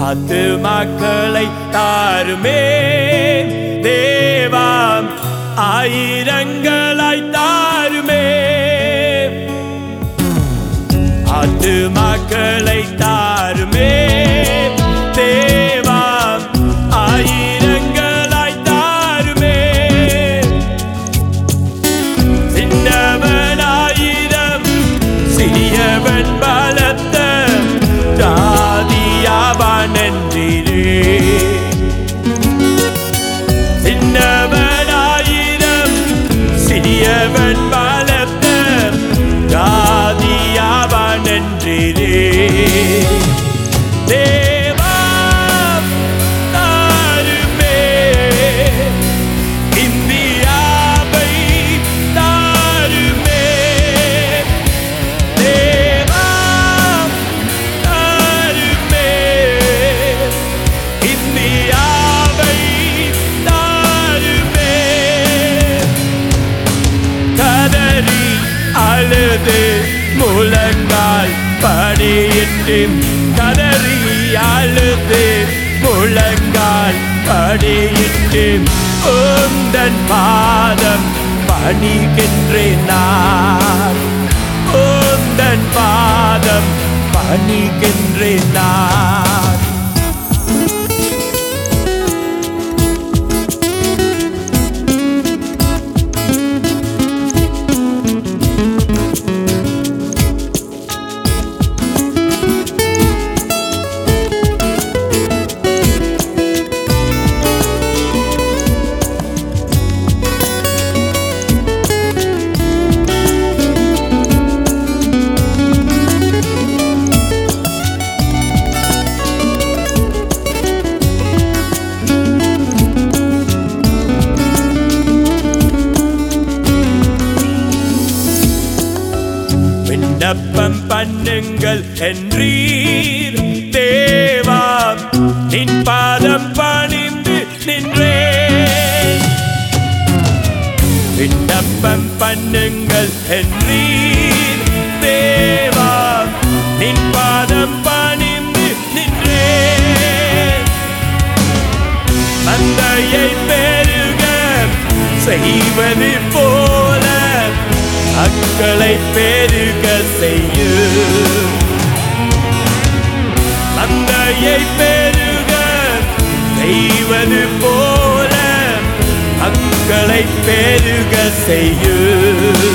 ஆத்துமாக்களை தாருமே. தேவாம் ஆயிரங்களாய் சிறியவன் பலத்த ஜாதியாவான் என்றிரே தேவா அழுது முழங்கால் படியிட்டு கதறி அழுது. முழங்கால் படியிட்டு உந்தன் பாதம் பணிகின்றேன் நான் உந்தன் பாதம் பணிகின்றேன் நான் பண்ணுங்கள் என்றீர். தேவாம் நின் பாதம் பணிந்து நின்றே. விண்ணப்பம் பண்ணுங்கள் என்றீர். தேவாம் நின் பாதம் பணிந்து நின்றே. தந்தையை பெருக செய்வது போல அக்களை பெருக செய்யும் மந்தையை பெருக செய்வது போல மக்களை பெருக செய்யும்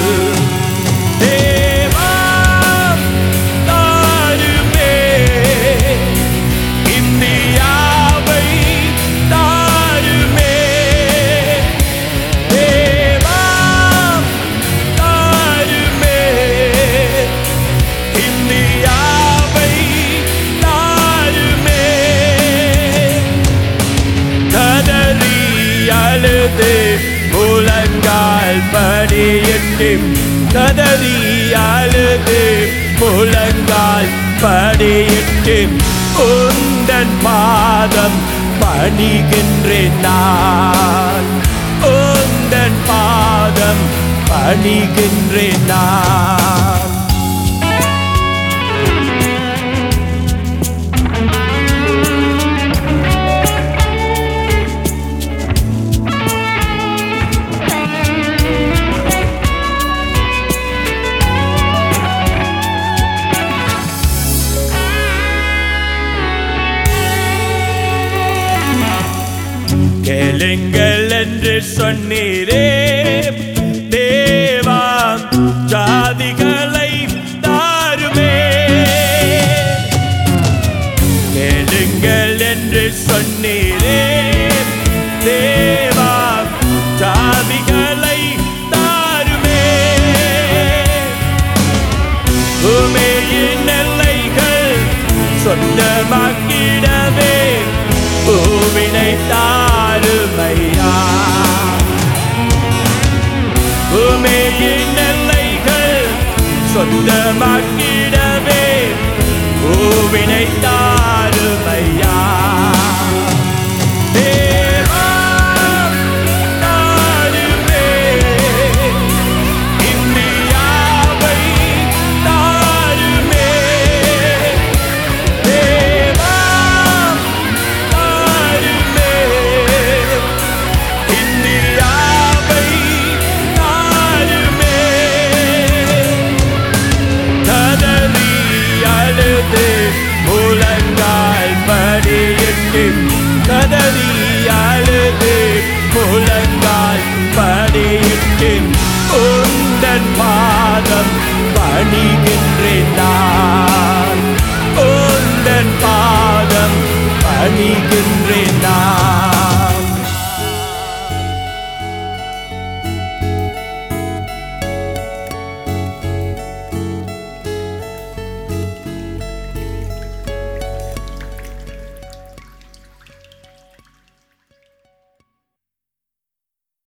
பொழுது முழங்கால் படியிட்டு கதறி அழுது முழங்கால் படியிட்டு உந்தன் பாதம் பணிகின்றேன் நான். உந்தன் பாதம் பணிகின்றேன் நான். கேளுங்கள் என்று சொன்னீரே தேவா எல்லைகள் சொந்தமாக்கிடவே பூவினை